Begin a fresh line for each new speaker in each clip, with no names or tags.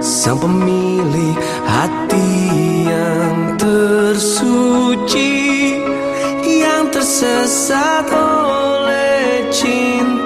sang pemilik hati yang tersuci yang tersesat oleh cinta.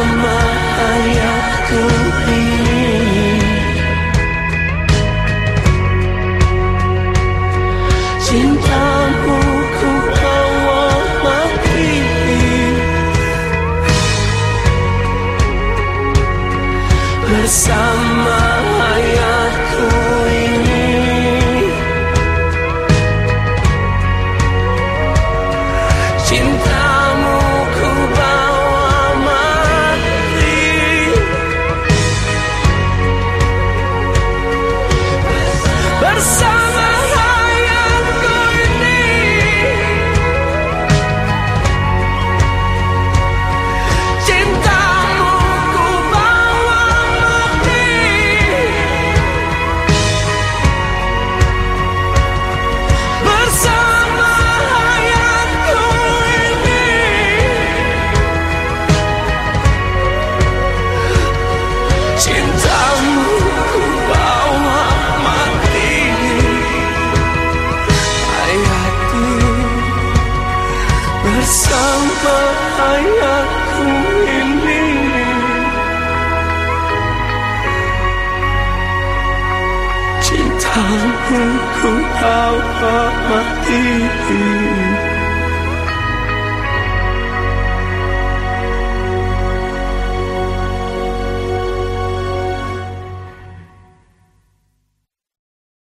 bersama ayahku ini Cintamu ku awamati Bersama out of my TV.